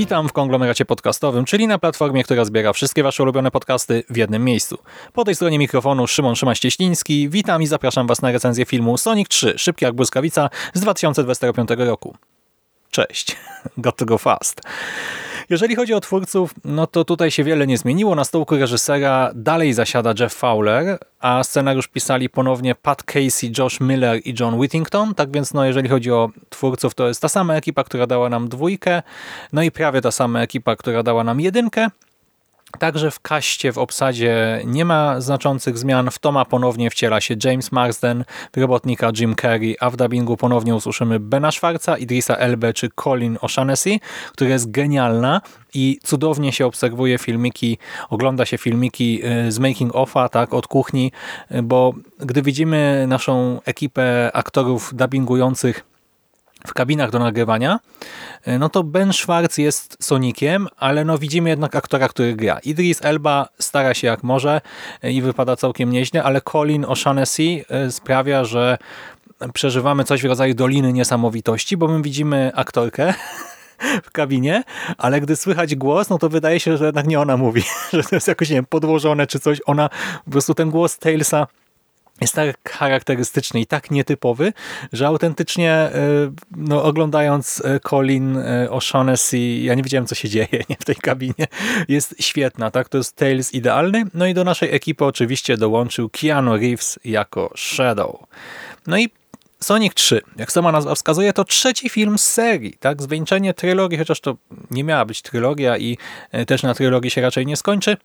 Witam w konglomeracie podcastowym, czyli na platformie, która zbiera wszystkie wasze ulubione podcasty w jednym miejscu. Po tej stronie mikrofonu Szymon Szymaś-Cieśliński. Witam i zapraszam was na recenzję filmu Sonic 3 Szybki jak błyskawica z 2025 roku. Cześć. Got to go fast. Jeżeli chodzi o twórców, no to tutaj się wiele nie zmieniło. Na stołku reżysera dalej zasiada Jeff Fowler, a scenariusz pisali ponownie Pat Casey, Josh Miller i John Whittington. Tak więc no, jeżeli chodzi o twórców, to jest ta sama ekipa, która dała nam dwójkę, no i prawie ta sama ekipa, która dała nam jedynkę. Także w kaście, w obsadzie nie ma znaczących zmian. W Toma ponownie wciela się James Marsden, robotnika Jim Carrey, a w dubbingu ponownie usłyszymy Bena Schwarza, Idrisa Elbe czy Colin O'Shaughnessy, która jest genialna i cudownie się obserwuje filmiki, ogląda się filmiki y, z making offa, tak, od kuchni, y, bo gdy widzimy naszą ekipę aktorów dubbingujących w kabinach do nagrywania, y, no to Ben Schwartz jest Sonikiem, ale no widzimy jednak aktora, który gra. Idris Elba stara się jak może y, i wypada całkiem nieźle, ale Colin O'Shaughnessy y, sprawia, że przeżywamy coś w rodzaju Doliny Niesamowitości, bo my widzimy aktorkę w kabinie, ale gdy słychać głos, no to wydaje się, że jednak nie ona mówi, że to jest jakoś, nie wiem, podłożone czy coś. Ona, po prostu ten głos Talesa jest tak charakterystyczny i tak nietypowy, że autentycznie no, oglądając Colin O'Shaughnessy, ja nie wiedziałem, co się dzieje nie, w tej kabinie. Jest świetna, tak? To jest Tales idealny. No i do naszej ekipy oczywiście dołączył Keanu Reeves jako Shadow. No i Sonic 3, jak sama nazwa wskazuje, to trzeci film z serii, tak? Zwieńczenie trylogii, chociaż to nie miała być trylogia i też na trylogii się raczej nie skończy.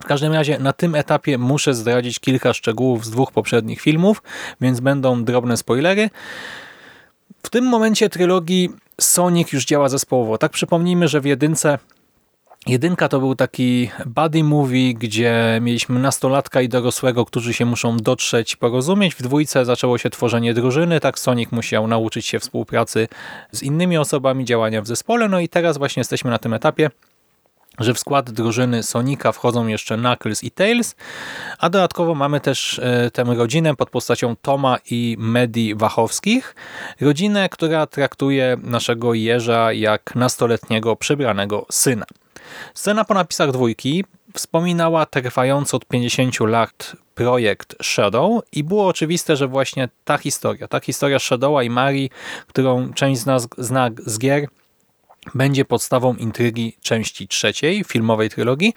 W każdym razie na tym etapie muszę zdradzić kilka szczegółów z dwóch poprzednich filmów, więc będą drobne spoilery. W tym momencie trylogii Sonic już działa zespołowo. Tak przypomnijmy, że w jedynce Jedynka to był taki buddy movie, gdzie mieliśmy nastolatka i dorosłego, którzy się muszą dotrzeć, porozumieć. W dwójce zaczęło się tworzenie drużyny, tak Sonic musiał nauczyć się współpracy z innymi osobami, działania w zespole. No i teraz właśnie jesteśmy na tym etapie, że w skład drużyny Sonika wchodzą jeszcze Knuckles i Tails, a dodatkowo mamy też tę rodzinę pod postacią Toma i Medi Wachowskich. Rodzinę, która traktuje naszego jeża jak nastoletniego przebranego syna. Scena po napisach dwójki wspominała trwający od 50 lat projekt Shadow i było oczywiste, że właśnie ta historia, ta historia Shadowa i Marii, którą część z nas zna z gier, będzie podstawą intrygi części trzeciej filmowej trylogii,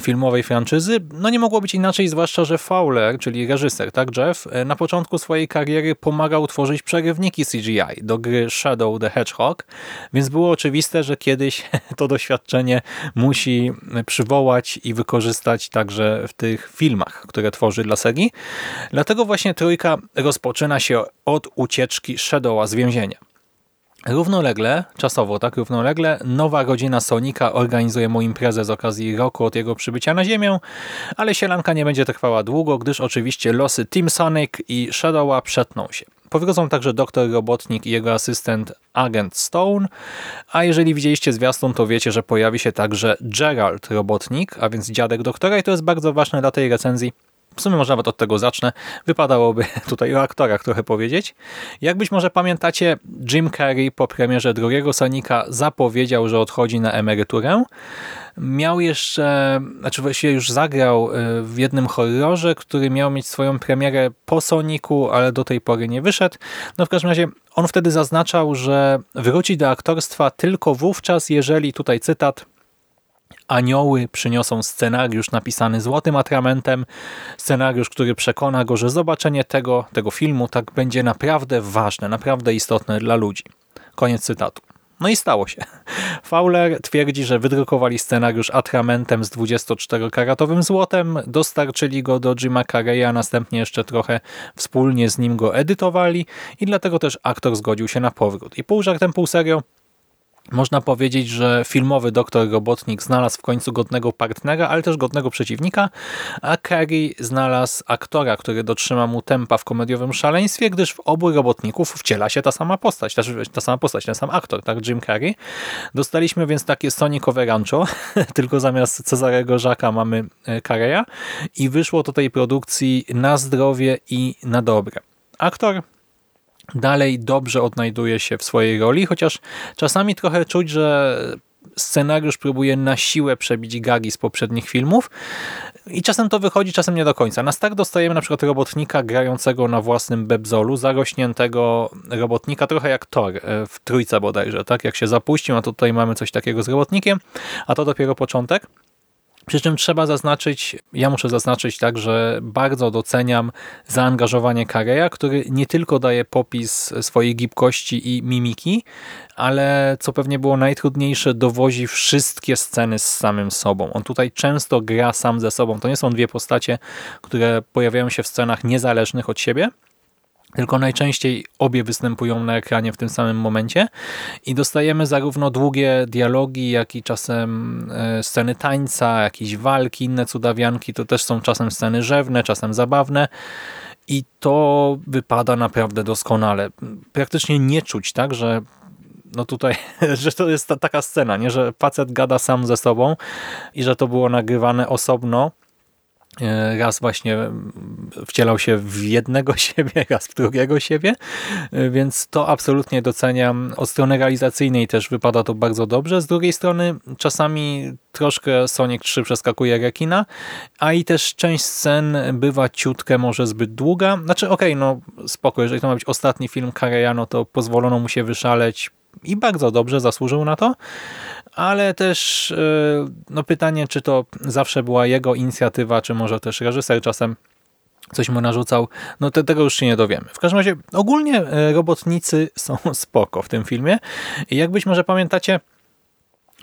filmowej franczyzy. No nie mogło być inaczej, zwłaszcza, że Fowler, czyli reżyser, tak Jeff, na początku swojej kariery pomagał tworzyć przerywniki CGI do gry Shadow the Hedgehog, więc było oczywiste, że kiedyś to doświadczenie musi przywołać i wykorzystać także w tych filmach, które tworzy dla serii. Dlatego właśnie trójka rozpoczyna się od ucieczki Shadowa z więzienia. Równolegle, czasowo tak, równolegle, nowa rodzina Sonika organizuje mu imprezę z okazji roku od jego przybycia na Ziemię, ale sielanka nie będzie trwała długo, gdyż oczywiście losy Team Sonic i Shadowa przetną się. Powrócą także doktor Robotnik i jego asystent Agent Stone, a jeżeli widzieliście zwiastun, to wiecie, że pojawi się także Gerald Robotnik, a więc dziadek doktora i to jest bardzo ważne dla tej recenzji, w sumie może nawet od tego zacznę. Wypadałoby tutaj o aktorach trochę powiedzieć. Jak być może pamiętacie, Jim Carrey po premierze drugiego Sonika zapowiedział, że odchodzi na emeryturę. Miał jeszcze, znaczy właściwie już zagrał w jednym horrorze, który miał mieć swoją premierę po Soniku, ale do tej pory nie wyszedł. No w każdym razie on wtedy zaznaczał, że wróci do aktorstwa tylko wówczas, jeżeli, tutaj cytat, Anioły przyniosą scenariusz napisany złotym atramentem, scenariusz, który przekona go, że zobaczenie tego, tego filmu tak będzie naprawdę ważne, naprawdę istotne dla ludzi. Koniec cytatu. No i stało się. Fowler twierdzi, że wydrukowali scenariusz atramentem z 24-karatowym złotem, dostarczyli go do Jima Carreya, następnie jeszcze trochę wspólnie z nim go edytowali i dlatego też aktor zgodził się na powrót. I pół żartem, pół serio można powiedzieć, że filmowy doktor Robotnik znalazł w końcu godnego partnera, ale też godnego przeciwnika, a Carrie znalazł aktora, który dotrzyma mu tempa w komediowym szaleństwie, gdyż w obu robotników wciela się ta sama postać, też ta sama postać, ten sam aktor, tak, Jim Carrey. Dostaliśmy więc takie Sonicowe Rancho, tylko zamiast Cezarego Żaka mamy e, Carreya i wyszło to tej produkcji na zdrowie i na dobre. Aktor dalej dobrze odnajduje się w swojej roli, chociaż czasami trochę czuć, że scenariusz próbuje na siłę przebić gagi z poprzednich filmów i czasem to wychodzi, czasem nie do końca. Na start dostajemy na przykład robotnika grającego na własnym bebzolu, zarośniętego robotnika, trochę jak Thor e, w trójce bodajże, tak? Jak się zapuścił, a tutaj mamy coś takiego z robotnikiem, a to dopiero początek. Przy czym trzeba zaznaczyć, ja muszę zaznaczyć tak, że bardzo doceniam zaangażowanie Kareya, który nie tylko daje popis swojej gibkości i mimiki, ale co pewnie było najtrudniejsze, dowozi wszystkie sceny z samym sobą. On tutaj często gra sam ze sobą. To nie są dwie postacie, które pojawiają się w scenach niezależnych od siebie, tylko najczęściej obie występują na ekranie w tym samym momencie i dostajemy zarówno długie dialogi, jak i czasem e, sceny tańca, jakieś walki, inne cudawianki, to też są czasem sceny rzewne, czasem zabawne. I to wypada naprawdę doskonale. Praktycznie nie czuć, tak, że no tutaj, że to jest ta, taka scena, nie, że facet gada sam ze sobą i że to było nagrywane osobno, raz właśnie wcielał się w jednego siebie, raz w drugiego siebie, e, więc to absolutnie doceniam. Od strony realizacyjnej też wypada to bardzo dobrze. Z drugiej strony czasami troszkę Sonic 3 przeskakuje rekina, a i też część scen bywa ciutkę może zbyt długa. Znaczy okej, okay, no spoko, jeżeli to ma być ostatni film Karejano, to pozwolono mu się wyszaleć i bardzo dobrze zasłużył na to, ale też e, no pytanie, czy to zawsze była jego inicjatywa, czy może też reżyser czasem coś mu narzucał, no to tego już się nie dowiemy. W każdym razie ogólnie e, robotnicy są spoko w tym filmie jak być może pamiętacie,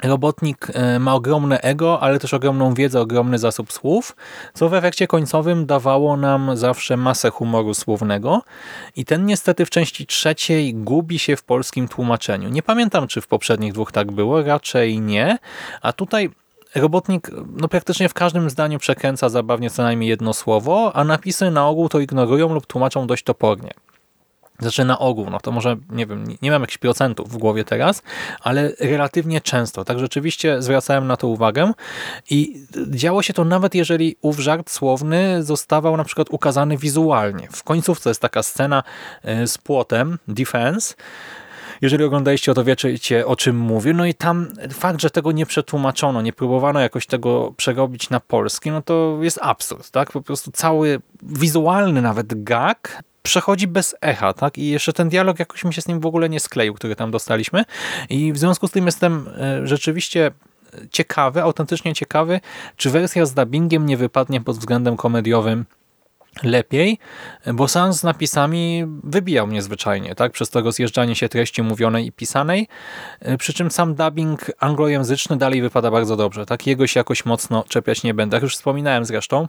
Robotnik e, ma ogromne ego, ale też ogromną wiedzę, ogromny zasób słów, co w efekcie końcowym dawało nam zawsze masę humoru słownego i ten niestety w części trzeciej gubi się w polskim tłumaczeniu. Nie pamiętam, czy w poprzednich dwóch tak było, raczej nie, a tutaj Robotnik no, praktycznie w każdym zdaniu przekręca zabawnie co najmniej jedno słowo, a napisy na ogół to ignorują lub tłumaczą dość topornie. Znaczy na ogół, no to może, nie wiem, nie mam jakichś procentów w głowie teraz, ale relatywnie często. Tak rzeczywiście zwracałem na to uwagę i działo się to nawet jeżeli ów żart słowny zostawał na przykład ukazany wizualnie. W końcówce jest taka scena e, z płotem, defense, jeżeli oglądaliście, to wiecie o czym mówię. No i tam fakt, że tego nie przetłumaczono, nie próbowano jakoś tego przerobić na polski, no to jest absurd, tak? Po prostu cały wizualny nawet gag przechodzi bez echa, tak? I jeszcze ten dialog jakoś mi się z nim w ogóle nie skleił, który tam dostaliśmy. I w związku z tym jestem e, rzeczywiście ciekawy, autentycznie ciekawy, czy wersja z dubbingiem nie wypadnie pod względem komediowym lepiej, bo sam z napisami wybijał mnie zwyczajnie, tak? Przez to rozjeżdżanie się treści mówionej i pisanej, e, przy czym sam dubbing anglojęzyczny dalej wypada bardzo dobrze, tak? Jego się jakoś mocno czepiać nie będę. Jak już wspominałem zresztą,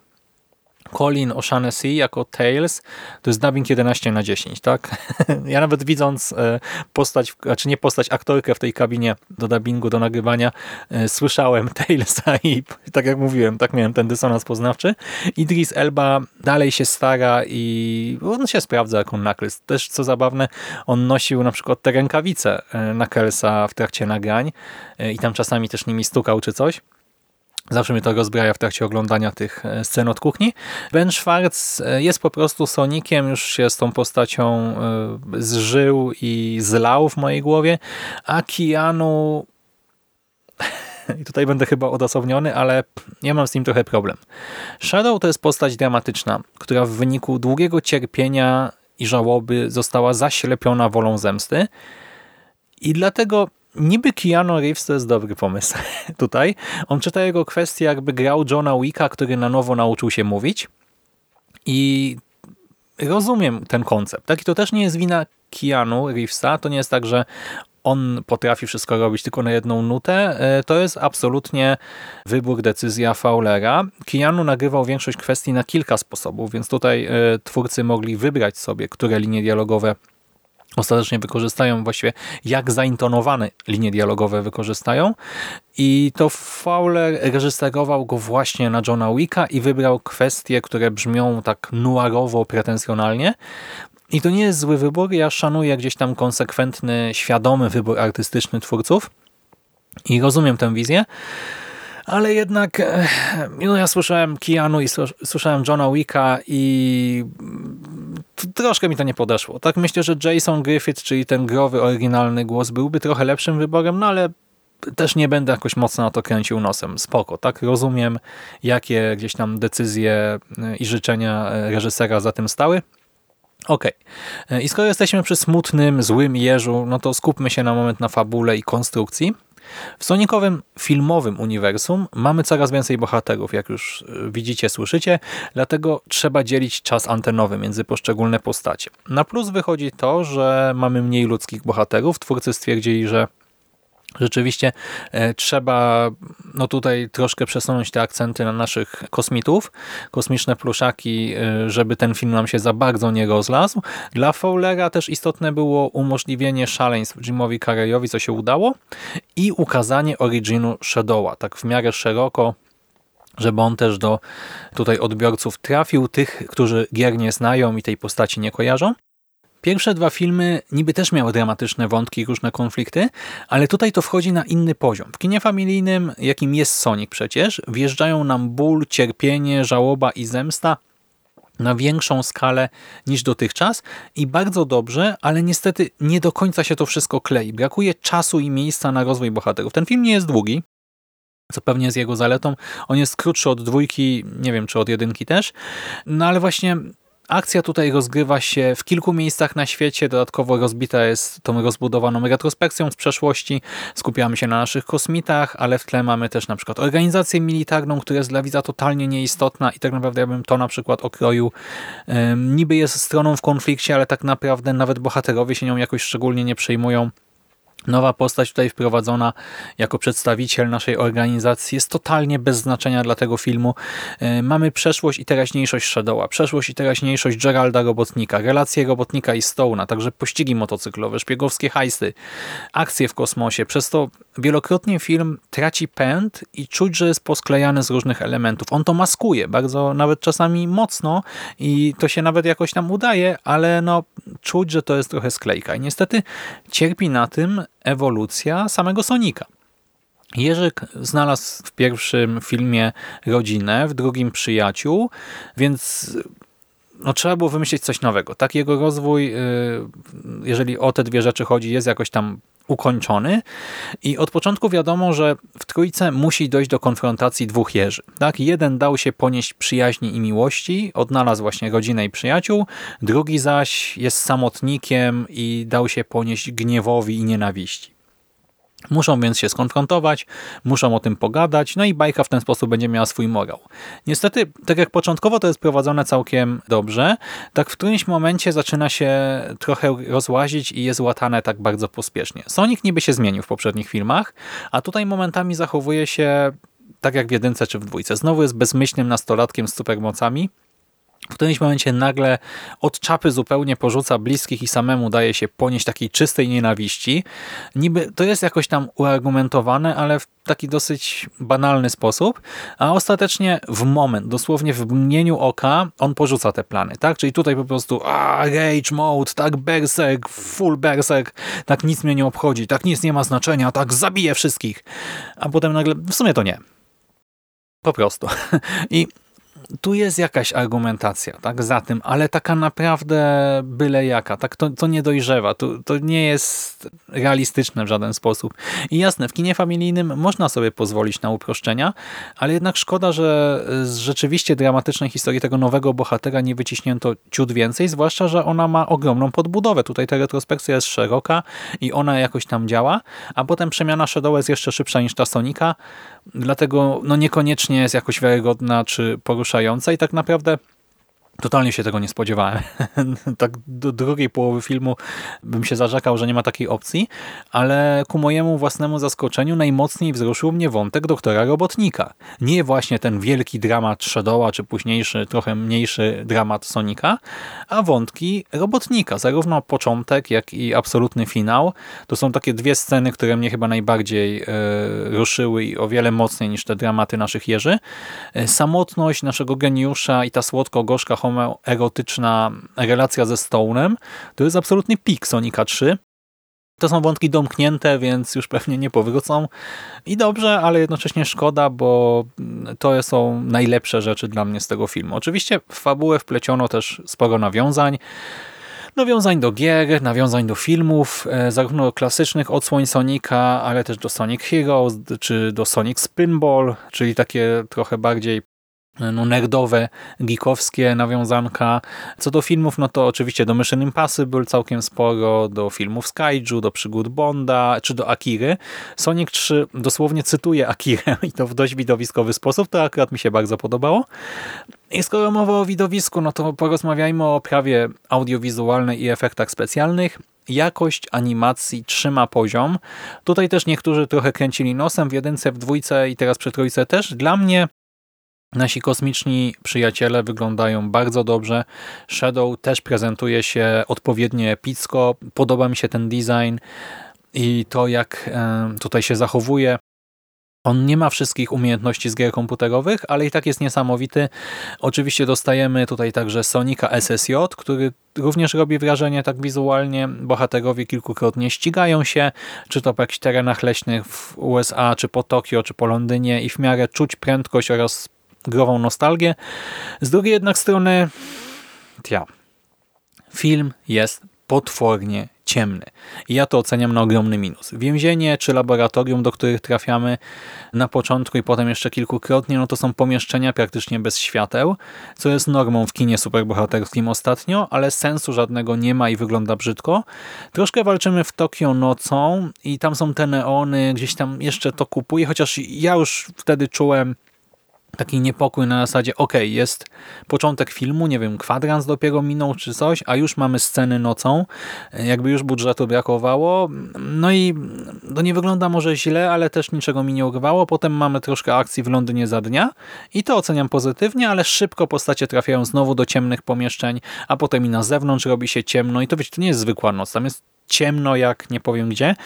Colin O'Shaughnessy jako Tails to jest dubbing 11 na 10, tak? Ja nawet widząc e, postać, znaczy nie postać, aktorkę w tej kabinie do dubbingu, do nagrywania, e, słyszałem Tailsa i tak jak mówiłem, tak miałem ten dysonans poznawczy. Idris Elba dalej się stara i on się sprawdza jako Knuckles. Też co zabawne, on nosił na przykład te rękawice e, Knucklesa w trakcie nagrań i tam czasami też nimi stukał czy coś. Zawsze mnie to rozbraja w trakcie oglądania tych e, scen od kuchni. Ben Schwartz e, jest po prostu Sonikiem, już się z tą postacią e, zżył i zlał w mojej głowie, a Keanu... I tutaj będę chyba odosobniony, ale ja mam z nim trochę problem. Shadow to jest postać dramatyczna, która w wyniku długiego cierpienia i żałoby została zaślepiona wolą zemsty i dlatego Niby Keanu Reeves to jest dobry pomysł tutaj. On czyta jego kwestię, jakby grał Johna Wicka, który na nowo nauczył się mówić i rozumiem ten koncept. Tak? I to też nie jest wina Keanu Reevesa. To nie jest tak, że on potrafi wszystko robić tylko na jedną nutę. E, to jest absolutnie wybór, decyzja Fowlera. Keanu nagrywał większość kwestii na kilka sposobów, więc tutaj e, twórcy mogli wybrać sobie, które linie dialogowe ostatecznie wykorzystają, właściwie jak zaintonowane linie dialogowe wykorzystają. I to Fowler reżyserował go właśnie na Johna Wicka i wybrał kwestie, które brzmią tak nuarowo, pretensjonalnie. I to nie jest zły wybór. Ja szanuję gdzieś tam konsekwentny, świadomy wybór artystyczny twórców i rozumiem tę wizję. Ale jednak e, no ja słyszałem Keanu i słyszałem Johna Wicka i troszkę mi to nie podeszło. Tak myślę, że Jason Griffith, czyli ten growy, oryginalny głos byłby trochę lepszym wyborem, no ale też nie będę jakoś mocno na to kręcił nosem. Spoko, tak? Rozumiem, jakie gdzieś tam decyzje e, i życzenia e, reżysera za tym stały. Okej. Okay. I skoro jesteśmy przy smutnym, złym jeżu, no to skupmy się na moment na fabule i konstrukcji. W Sonicowym filmowym uniwersum mamy coraz więcej bohaterów, jak już e, widzicie, słyszycie, dlatego trzeba dzielić czas antenowy między poszczególne postacie. Na plus wychodzi to, że mamy mniej ludzkich bohaterów. Twórcy stwierdzili, że Rzeczywiście e, trzeba no tutaj troszkę przesunąć te akcenty na naszych kosmitów, kosmiczne pluszaki, e, żeby ten film nam się za bardzo nie rozlazł. Dla Fowlera też istotne było umożliwienie szaleństw Jimowi Carreyowi, co się udało, i ukazanie originu Shadowa, tak w miarę szeroko, żeby on też do tutaj odbiorców trafił, tych, którzy gier nie znają i tej postaci nie kojarzą. Pierwsze dwa filmy niby też miały dramatyczne wątki różne konflikty, ale tutaj to wchodzi na inny poziom. W kinie familijnym, jakim jest Sonic przecież, wjeżdżają nam ból, cierpienie, żałoba i zemsta na większą skalę niż dotychczas i bardzo dobrze, ale niestety nie do końca się to wszystko klei. Brakuje czasu i miejsca na rozwój bohaterów. Ten film nie jest długi, co pewnie jest jego zaletą. On jest krótszy od dwójki, nie wiem czy od jedynki też, no ale właśnie Akcja tutaj rozgrywa się w kilku miejscach na świecie, dodatkowo rozbita jest tą rozbudowaną retrospekcją z przeszłości. Skupiamy się na naszych kosmitach, ale w tle mamy też na przykład organizację militarną, która jest dla widza totalnie nieistotna i tak naprawdę ja bym to na przykład okroił. Niby jest stroną w konflikcie, ale tak naprawdę nawet bohaterowie się nią jakoś szczególnie nie przejmują. Nowa postać tutaj wprowadzona jako przedstawiciel naszej organizacji jest totalnie bez znaczenia dla tego filmu. E, mamy przeszłość i teraźniejszość Shadowa, przeszłość i teraźniejszość Geralda Robotnika, relacje Robotnika i Stone'a, także pościgi motocyklowe, szpiegowskie hajsty, akcje w kosmosie. Przez to wielokrotnie film traci pęd i czuć, że jest posklejany z różnych elementów. On to maskuje bardzo, nawet czasami mocno i to się nawet jakoś nam udaje, ale no czuć, że to jest trochę sklejka. I niestety cierpi na tym ewolucja samego Sonika. Jerzyk znalazł w pierwszym filmie rodzinę, w drugim przyjaciół, więc no, trzeba było wymyślić coś nowego. Tak jego rozwój, y, jeżeli o te dwie rzeczy chodzi, jest jakoś tam ukończony i od początku wiadomo, że w trójce musi dojść do konfrontacji dwóch Jerzy. Tak? Jeden dał się ponieść przyjaźni i miłości, odnalazł właśnie rodzinę i przyjaciół, drugi zaś jest samotnikiem i dał się ponieść gniewowi i nienawiści. Muszą więc się skonfrontować, muszą o tym pogadać, no i bajka w ten sposób będzie miała swój morał. Niestety, tak jak początkowo to jest prowadzone całkiem dobrze, tak w którymś momencie zaczyna się trochę rozłazić i jest łatane tak bardzo pospiesznie. Sonic niby się zmienił w poprzednich filmach, a tutaj momentami zachowuje się tak jak w jedynce czy w dwójce. Znowu jest bezmyślnym nastolatkiem z supermocami, w którymś momencie nagle od czapy zupełnie porzuca bliskich i samemu daje się ponieść takiej czystej nienawiści. Niby to jest jakoś tam uargumentowane, ale w taki dosyć banalny sposób, a ostatecznie w moment, dosłownie w mgnieniu oka, on porzuca te plany, tak? Czyli tutaj po prostu a, rage mode, tak, berserk, full berserk, tak nic mnie nie obchodzi, tak nic nie ma znaczenia, tak zabiję wszystkich. A potem nagle, w sumie to nie. Po prostu. I tu jest jakaś argumentacja tak, za tym, ale taka naprawdę byle jaka. Tak, to, to nie dojrzewa, to, to nie jest realistyczne w żaden sposób. I jasne, w kinie familijnym można sobie pozwolić na uproszczenia, ale jednak szkoda, że z rzeczywiście dramatycznej historii tego nowego bohatera nie wyciśnięto ciut więcej, zwłaszcza, że ona ma ogromną podbudowę. Tutaj ta retrospekcja jest szeroka i ona jakoś tam działa, a potem przemiana Shadow jest jeszcze szybsza niż ta Sonika, dlatego no niekoniecznie jest jakoś wiarygodna czy poruszająca i tak naprawdę Totalnie się tego nie spodziewałem. tak do drugiej połowy filmu bym się zarzekał, że nie ma takiej opcji, ale ku mojemu własnemu zaskoczeniu najmocniej wzruszył mnie wątek doktora Robotnika. Nie właśnie ten wielki dramat Shadowa, czy późniejszy, trochę mniejszy dramat Sonika, a wątki Robotnika. Zarówno początek, jak i absolutny finał. To są takie dwie sceny, które mnie chyba najbardziej e, ruszyły i o wiele mocniej niż te dramaty naszych Jerzy. E, samotność naszego geniusza i ta słodko-gorzka homoerotyczna relacja ze Stone'em to jest absolutny pik Sonika 3. To są wątki domknięte, więc już pewnie nie powrócą. I dobrze, ale jednocześnie szkoda, bo to są najlepsze rzeczy dla mnie z tego filmu. Oczywiście w fabułę wpleciono też sporo nawiązań. Nawiązań do gier, nawiązań do filmów, e, zarówno klasycznych odsłoń Sonika, ale też do Sonic Heroes, czy do Sonic Spinball, czyli takie trochę bardziej no, nerdowe, geekowskie nawiązanka. Co do filmów, no to oczywiście do Mission Impossible całkiem sporo, do filmów Skyju, do przygód Bonda, czy do Akiry. Sonic 3 dosłownie cytuje Akirę i to w dość widowiskowy sposób, to akurat mi się bardzo podobało. I skoro mowa o widowisku, no to porozmawiajmy o prawie audiowizualnej i efektach specjalnych. Jakość animacji trzyma poziom. Tutaj też niektórzy trochę kręcili nosem w jedynce, w dwójce i teraz przy trójce też. Dla mnie Nasi kosmiczni przyjaciele wyglądają bardzo dobrze. Shadow też prezentuje się odpowiednio epicko. Podoba mi się ten design i to, jak e, tutaj się zachowuje. On nie ma wszystkich umiejętności z gier komputerowych, ale i tak jest niesamowity. Oczywiście dostajemy tutaj także Sonika SSJ, który również robi wrażenie tak wizualnie. Bohaterowie kilkukrotnie ścigają się, czy to po jakichś terenach leśnych w USA, czy po Tokio, czy po Londynie i w miarę czuć prędkość oraz grową nostalgię. Z drugiej jednak strony, ja, film jest potwornie ciemny. I ja to oceniam na ogromny minus. Więzienie czy laboratorium, do których trafiamy na początku i potem jeszcze kilkukrotnie, no to są pomieszczenia praktycznie bez świateł, co jest normą w kinie superbohaterskim ostatnio, ale sensu żadnego nie ma i wygląda brzydko. Troszkę walczymy w Tokio nocą i tam są te neony, gdzieś tam jeszcze to kupuje, chociaż ja już wtedy czułem taki niepokój na zasadzie, ok, jest początek filmu, nie wiem, kwadrans dopiero minął czy coś, a już mamy sceny nocą, jakby już budżetu brakowało, no i to nie wygląda może źle, ale też niczego mi nie urwało, potem mamy troszkę akcji w Londynie za dnia i to oceniam pozytywnie, ale szybko postacie trafiają znowu do ciemnych pomieszczeń, a potem i na zewnątrz robi się ciemno. I to wiecie, to nie jest zwykła noc, tam jest ciemno jak nie powiem gdzie.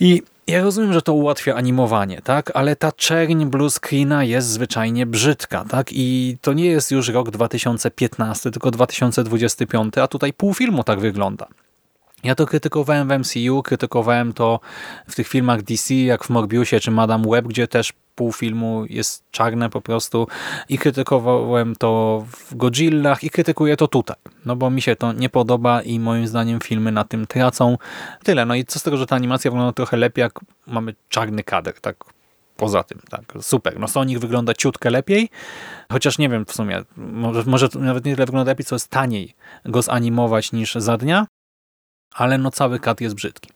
I ja rozumiem, że to ułatwia animowanie, tak? ale ta czerń blue screena jest zwyczajnie brzydka. tak? I to nie jest już rok 2015, tylko 2025, a tutaj pół filmu tak wygląda. Ja to krytykowałem w MCU, krytykowałem to w tych filmach DC, jak w Morbiusie czy Madame Web, gdzie też pół filmu jest czarne po prostu. I krytykowałem to w Godzillach i krytykuję to tutaj, no bo mi się to nie podoba i moim zdaniem filmy na tym tracą. Tyle, no i co z tego, że ta animacja wygląda trochę lepiej, jak mamy czarny kadr, tak? Poza tym, tak, super. No Sonic wygląda ciutkę lepiej, chociaż nie wiem w sumie, może, może nawet nie tyle wygląda lepiej, co jest taniej go zanimować niż za dnia, ale no cały kat jest brzydki.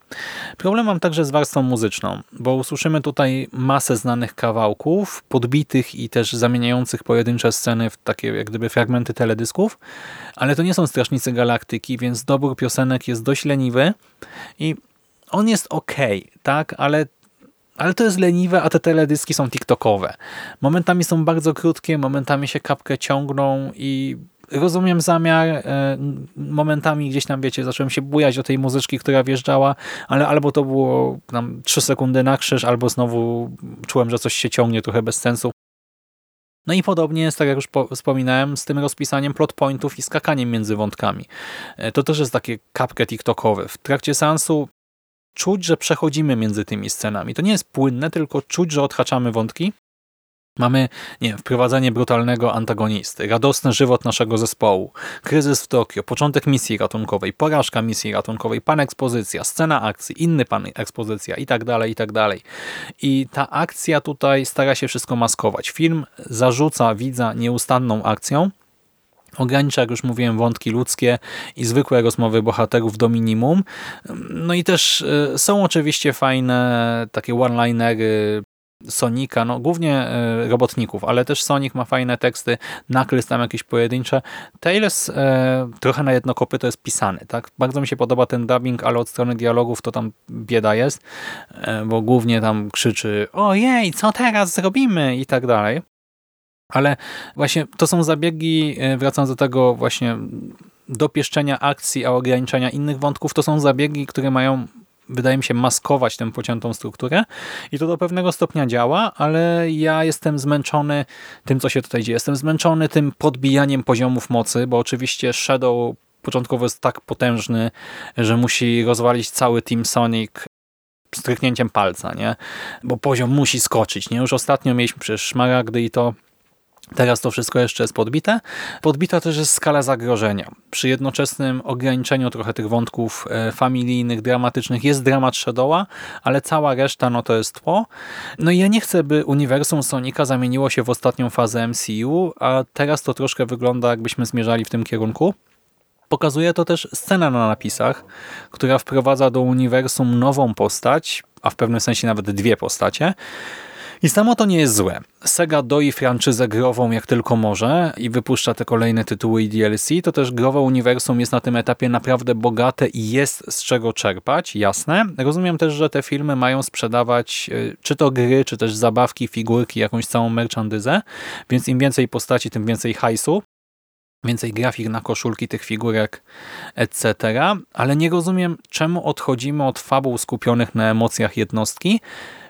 Problem mam także z warstwą muzyczną, bo usłyszymy tutaj masę znanych kawałków, podbitych i też zamieniających pojedyncze sceny w takie jak gdyby fragmenty teledysków, ale to nie są Strażnicy Galaktyki, więc dobór piosenek jest dość leniwy i on jest ok, tak, ale ale to jest leniwe, a te teledyski są tiktokowe. Momentami są bardzo krótkie, momentami się kapkę ciągną i rozumiem zamiar, e, momentami gdzieś tam, wiecie, zacząłem się bujać do tej muzyczki, która wjeżdżała, ale albo to było tam 3 sekundy na krzyż, albo znowu czułem, że coś się ciągnie trochę bez sensu. No i podobnie jest, tak jak już wspominałem, z tym rozpisaniem plot pointów i skakaniem między wątkami. E, to też jest takie kapkę tiktokowe. W trakcie seansu czuć, że przechodzimy między tymi scenami. To nie jest płynne, tylko czuć, że odhaczamy wątki Mamy nie wiem, wprowadzenie brutalnego antagonisty, radosny żywot naszego zespołu, kryzys w Tokio, początek misji ratunkowej, porażka misji ratunkowej, pan ekspozycja, scena akcji, inny pan ekspozycja i tak dalej, i tak dalej. I ta akcja tutaj stara się wszystko maskować. Film zarzuca widza nieustanną akcją, Ogranicza, jak już mówiłem, wątki ludzkie i zwykłe rozmowy bohaterów do minimum. No i też y, są oczywiście fajne takie one-linery Sonika, no głównie e, robotników, ale też Sonic ma fajne teksty, Knuckles tam jakieś pojedyncze. Tails e, trochę na jedno kopyto jest pisany, tak? Bardzo mi się podoba ten dubbing, ale od strony dialogów to tam bieda jest, e, bo głównie tam krzyczy ojej, co teraz zrobimy i tak dalej. Ale właśnie to są zabiegi, e, wracając do tego właśnie dopieszczenia akcji, a ograniczenia innych wątków, to są zabiegi, które mają wydaje mi się, maskować tę pociętą strukturę i to do pewnego stopnia działa, ale ja jestem zmęczony tym, co się tutaj dzieje. Jestem zmęczony tym podbijaniem poziomów mocy, bo oczywiście Shadow początkowo jest tak potężny, że musi rozwalić cały Team Sonic stryknięciem palca, nie? Bo poziom musi skoczyć, nie? Już ostatnio mieliśmy przecież szmaragdy i to Teraz to wszystko jeszcze jest podbite. Podbita też jest skala zagrożenia. Przy jednoczesnym ograniczeniu trochę tych wątków e, familijnych, dramatycznych jest dramat Shadowa, ale cała reszta no to jest tło. No i ja nie chcę, by uniwersum Sonika zamieniło się w ostatnią fazę MCU, a teraz to troszkę wygląda jakbyśmy zmierzali w tym kierunku. Pokazuje to też scena na napisach, która wprowadza do uniwersum nową postać, a w pewnym sensie nawet dwie postacie, i samo to nie jest złe. Sega doi franczyzę grową jak tylko może i wypuszcza te kolejne tytuły i DLC, to też growe uniwersum jest na tym etapie naprawdę bogate i jest z czego czerpać, jasne. Rozumiem też, że te filmy mają sprzedawać e, czy to gry, czy też zabawki, figurki, jakąś całą merchandyzę, więc im więcej postaci, tym więcej hajsu więcej grafik na koszulki tych figurek, etc. Ale nie rozumiem, czemu odchodzimy od fabuł skupionych na emocjach jednostki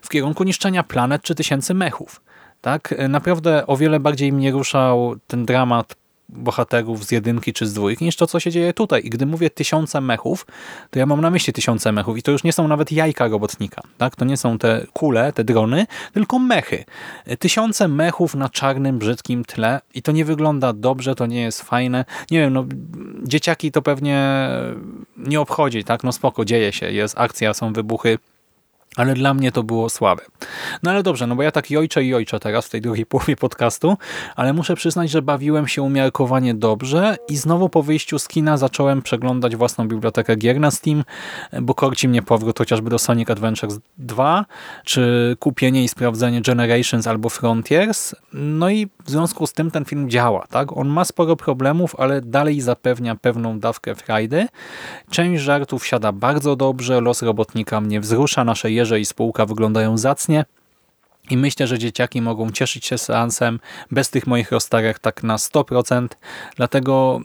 w kierunku niszczenia planet czy tysięcy mechów. Tak? Naprawdę o wiele bardziej mnie ruszał ten dramat bohaterów z jedynki czy z dwójki niż to, co się dzieje tutaj. I gdy mówię tysiące mechów, to ja mam na myśli tysiące mechów i to już nie są nawet jajka robotnika. Tak? To nie są te kule, te drony, tylko mechy. Tysiące mechów na czarnym, brzydkim tle i to nie wygląda dobrze, to nie jest fajne. Nie wiem, no dzieciaki to pewnie nie obchodzi, tak? No spoko, dzieje się, jest akcja, są wybuchy, ale dla mnie to było słabe. No ale dobrze, no bo ja tak jojczę i ojczę teraz w tej drugiej połowie podcastu, ale muszę przyznać, że bawiłem się umiarkowanie dobrze i znowu po wyjściu z kina zacząłem przeglądać własną bibliotekę gier na Steam, bo korci mnie powrót chociażby do Sonic Adventures 2, czy kupienie i sprawdzenie Generations albo Frontiers. No i w związku z tym ten film działa. tak? On ma sporo problemów, ale dalej zapewnia pewną dawkę frajdy. Część żartów siada bardzo dobrze, los robotnika mnie wzrusza, nasze Wieże i spółka wyglądają zacnie. I myślę, że dzieciaki mogą cieszyć się seansem bez tych moich roztarach tak na 100%. Dlatego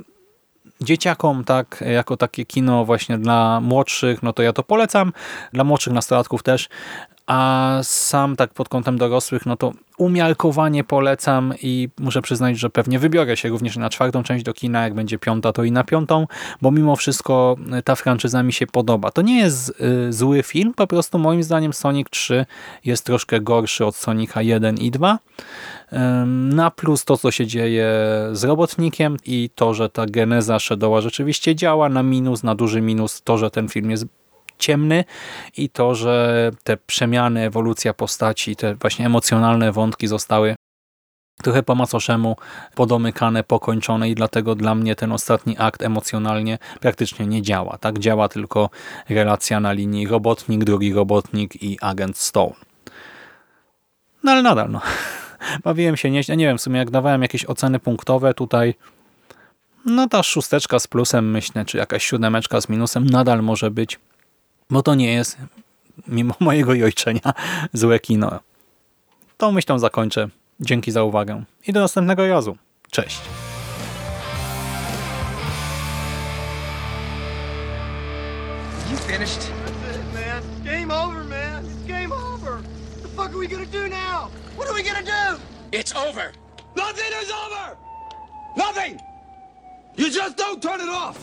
dzieciakom, tak, jako takie kino właśnie dla młodszych, no to ja to polecam. Dla młodszych nastolatków też. A sam tak pod kątem dorosłych, no to umiarkowanie polecam i muszę przyznać, że pewnie wybiorę się również na czwartą część do kina, jak będzie piąta, to i na piątą, bo mimo wszystko y, ta franczyza mi się podoba. To nie jest y, zły film, po prostu moim zdaniem Sonic 3 jest troszkę gorszy od Sonica 1 i 2. Na plus to, co się dzieje z robotnikiem i to, że ta geneza Shadowa rzeczywiście działa, na minus, na duży minus to, że ten film jest ciemny i to, że te przemiany, ewolucja postaci, te właśnie emocjonalne wątki zostały trochę po macoszemu podomykane, pokończone i dlatego dla mnie ten ostatni akt emocjonalnie praktycznie nie działa. Tak działa tylko relacja na linii robotnik, drugi robotnik i agent Stone. No ale nadal, no. Bawiłem się nieźle. Nie wiem, w sumie jak dawałem jakieś oceny punktowe tutaj, no ta szósteczka z plusem myślę, czy jakaś siódemeczka z minusem nadal może być bo to nie jest, mimo mojego jojczenia, złe kino. Tą myślą zakończę. Dzięki za uwagę i do następnego razu. Cześć. You finished? That's it, man. Game over, man. It's game over. What the fuck are we gonna do now? What are we gonna do? It's over. Nothing is over! Nothing! You just don't turn it off!